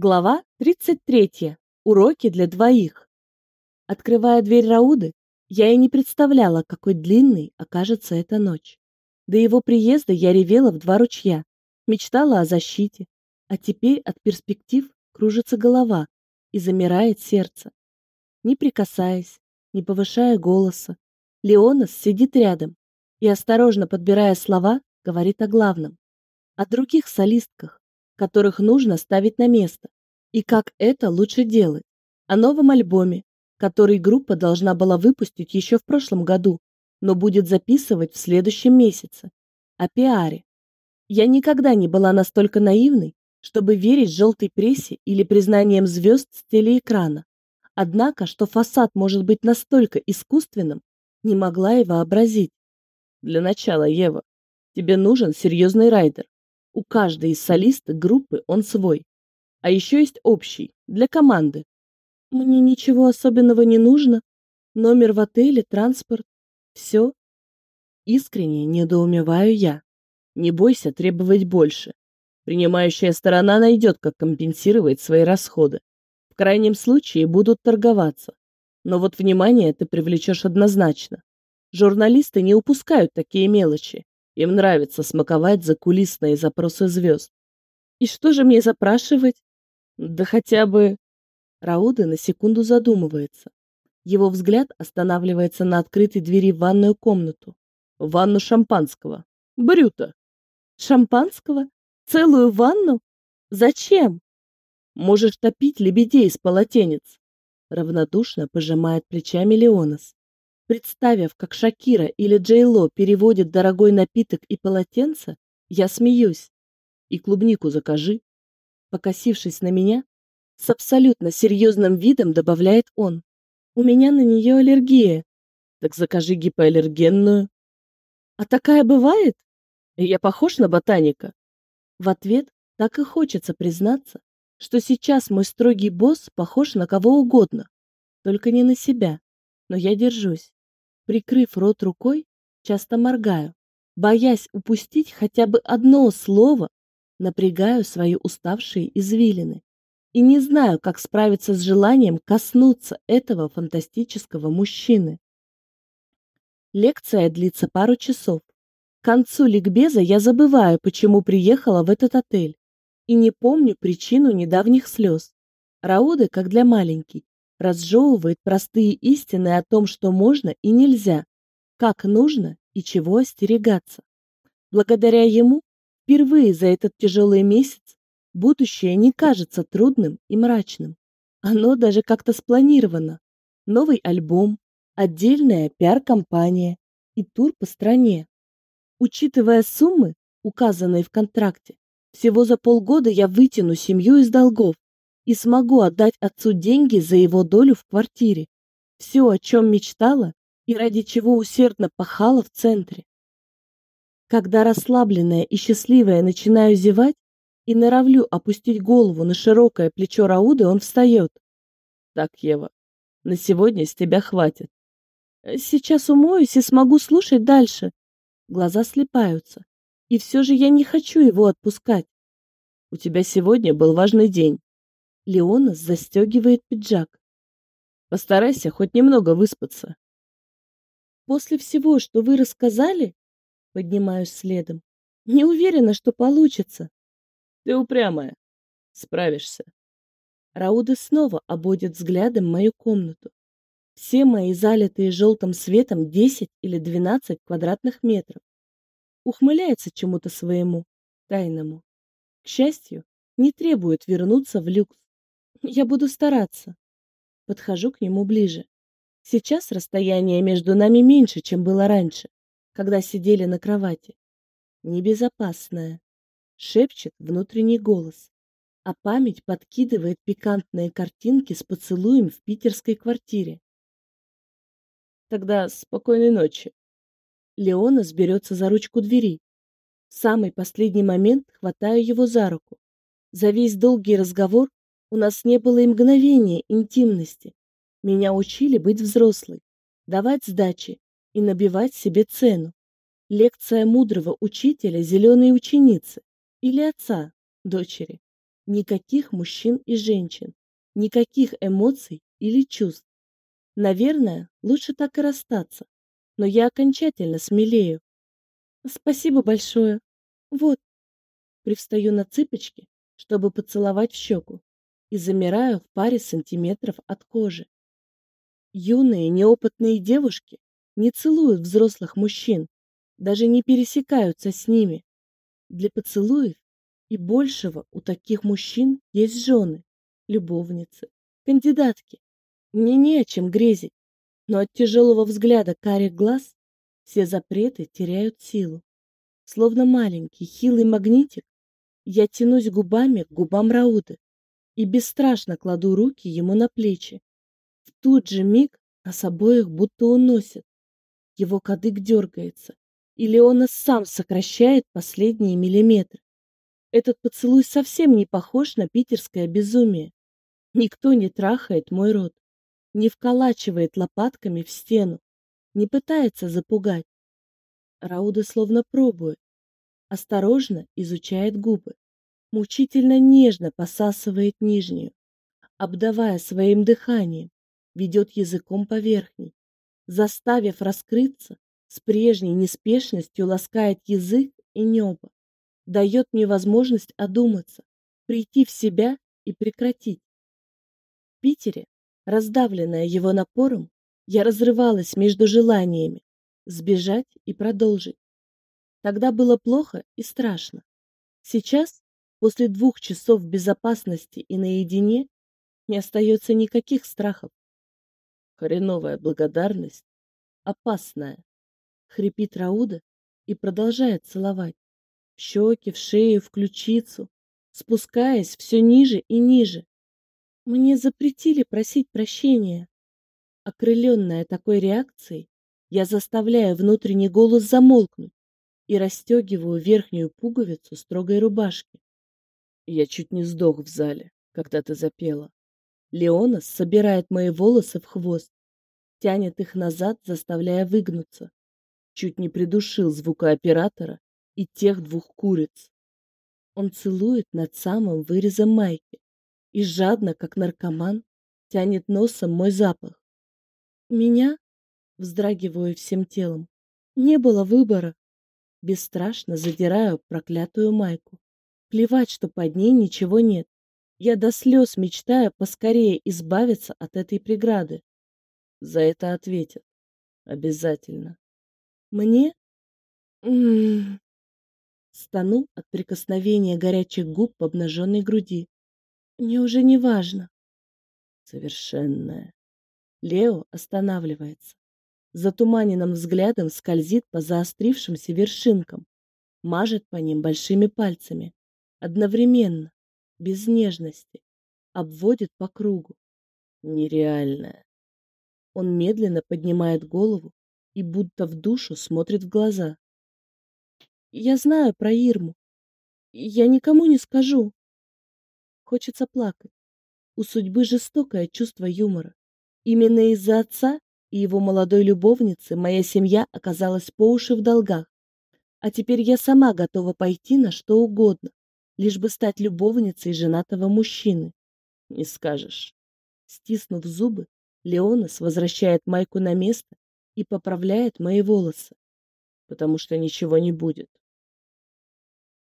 Глава 33. Уроки для двоих. Открывая дверь Рауды, я и не представляла, какой длинной окажется эта ночь. До его приезда я ревела в два ручья, мечтала о защите, а теперь от перспектив кружится голова и замирает сердце. Не прикасаясь, не повышая голоса, Леонас сидит рядом и, осторожно подбирая слова, говорит о главном. О других солистках, которых нужно ставить на место, и как это лучше делать, о новом альбоме, который группа должна была выпустить еще в прошлом году, но будет записывать в следующем месяце, о пиаре. Я никогда не была настолько наивной, чтобы верить желтой прессе или признаниям звезд с телеэкрана. Однако, что фасад может быть настолько искусственным, не могла и вообразить. Для начала, Ева, тебе нужен серьезный райдер, у каждой из солисток группы он свой. А еще есть общий, для команды. Мне ничего особенного не нужно. Номер в отеле, транспорт. Все. Искренне недоумеваю я. Не бойся требовать больше. Принимающая сторона найдет, как компенсировать свои расходы. В крайнем случае будут торговаться. Но вот внимание ты привлечешь однозначно. Журналисты не упускают такие мелочи. Им нравится смаковать закулисные запросы звезд. И что же мне запрашивать? Да хотя бы... Рауды на секунду задумывается. Его взгляд останавливается на открытой двери в ванную комнату. Ванну шампанского. Брюта. Шампанского? Целую ванну? Зачем? Можешь топить лебедей из полотенец. Равнодушно пожимает плечами Леонас. Представив, как Шакира или Джейло переводит дорогой напиток и полотенце, я смеюсь. И клубнику закажи. Покосившись на меня, с абсолютно серьезным видом добавляет он. У меня на нее аллергия. Так закажи гипоаллергенную. А такая бывает? Я похож на ботаника? В ответ так и хочется признаться, что сейчас мой строгий босс похож на кого угодно, только не на себя, но я держусь. Прикрыв рот рукой, часто моргаю, боясь упустить хотя бы одно слово, напрягаю свои уставшие извилины и не знаю, как справиться с желанием коснуться этого фантастического мужчины. Лекция длится пару часов. К концу ликбеза я забываю, почему приехала в этот отель, и не помню причину недавних слез. Рауды, как для маленький, разжевывает простые истины о том, что можно и нельзя, как нужно и чего остерегаться. Благодаря ему впервые за этот тяжелый месяц будущее не кажется трудным и мрачным. Оно даже как-то спланировано. Новый альбом, отдельная пиар-компания и тур по стране. Учитывая суммы, указанные в контракте, всего за полгода я вытяну семью из долгов и смогу отдать отцу деньги за его долю в квартире. Все, о чем мечтала и ради чего усердно пахала в центре. Когда расслабленная и счастливая начинаю зевать и норовлю опустить голову на широкое плечо Рауды, он встает. Так, Ева, на сегодня с тебя хватит. Сейчас умоюсь и смогу слушать дальше. Глаза слепаются. И все же я не хочу его отпускать. У тебя сегодня был важный день. Леонас застегивает пиджак. Постарайся хоть немного выспаться. После всего, что вы рассказали, поднимаюсь следом. Не уверена, что получится. Ты упрямая. Справишься. Рауды снова обводит взглядом мою комнату. Все мои залитые желтым светом 10 или 12 квадратных метров. Ухмыляется чему-то своему, тайному. К счастью, не требует вернуться в люкс. Я буду стараться. Подхожу к нему ближе. Сейчас расстояние между нами меньше, чем было раньше, когда сидели на кровати. Небезопасное, шепчет внутренний голос, а память подкидывает пикантные картинки с поцелуем в питерской квартире. Тогда спокойной ночи. Леона сберется за ручку двери. В самый последний момент хватаю его за руку. За весь долгий разговор у нас не было и мгновения интимности. Меня учили быть взрослой, давать сдачи и набивать себе цену. Лекция мудрого учителя зеленой ученицы или отца, дочери. Никаких мужчин и женщин, никаких эмоций или чувств. Наверное, лучше так и расстаться, но я окончательно смелею. Спасибо большое. Вот. Привстаю на цыпочки, чтобы поцеловать в щеку, и замираю в паре сантиметров от кожи. Юные неопытные девушки не целуют взрослых мужчин, даже не пересекаются с ними. Для поцелуев и большего у таких мужчин есть жены, любовницы, кандидатки. Мне не о чем грезить, но от тяжелого взгляда карих глаз все запреты теряют силу. Словно маленький, хилый магнитик, я тянусь губами к губам Рауды и бесстрашно кладу руки ему на плечи. В тот же миг нас обоих будто уносит. Его кадык дергается, и Леона сам сокращает последние миллиметры. Этот поцелуй совсем не похож на питерское безумие. Никто не трахает мой рот, не вколачивает лопатками в стену, не пытается запугать. Рауда словно пробует, осторожно изучает губы, мучительно нежно посасывает нижнюю, обдавая своим дыханием, ведет языком по верхней, заставив раскрыться, с прежней неспешностью ласкает язык и небо, дает мне возможность одуматься, прийти в себя и прекратить. В Питере, раздавленная его напором, я разрывалась между желаниями сбежать и продолжить. Тогда было плохо и страшно. Сейчас, после двух часов безопасности и наедине, не остается никаких страхов. Хреновая благодарность, опасная, хрипит Рауда и продолжает целовать. В щеки, в шею, в ключицу, спускаясь все ниже и ниже. Мне запретили просить прощения. Окрыленная такой реакцией, я заставляю внутренний голос замолкнуть и расстегиваю верхнюю пуговицу строгой рубашки. Я чуть не сдох в зале, когда ты запела. Леонас собирает мои волосы в хвост, тянет их назад, заставляя выгнуться. Чуть не придушил звукооператора и тех двух куриц. Он целует над самым вырезом майки и жадно, как наркоман, тянет носом мой запах. Меня, вздрагиваю всем телом, не было выбора. Бесстрашно задираю проклятую майку. Плевать, что под ней ничего нет. Я до слез мечтаю поскорее избавиться от этой преграды. За это ответят. Обязательно. Мне? Стану от прикосновения горячих губ по обнаженной груди. Мне уже не важно. Совершенная. Лео останавливается. Затуманенным взглядом скользит по заострившимся вершинкам, мажет по ним большими пальцами, одновременно, без нежности, обводит по кругу. Нереальная. Он медленно поднимает голову и будто в душу смотрит в глаза. Я знаю про Ирму. Я никому не скажу. Хочется плакать. У судьбы жестокое чувство юмора. Именно из-за отца и его молодой любовницы моя семья оказалась по уши в долгах. А теперь я сама готова пойти на что угодно, лишь бы стать любовницей женатого мужчины. Не скажешь. Стиснув зубы, Леонас возвращает майку на место и поправляет мои волосы, потому что ничего не будет.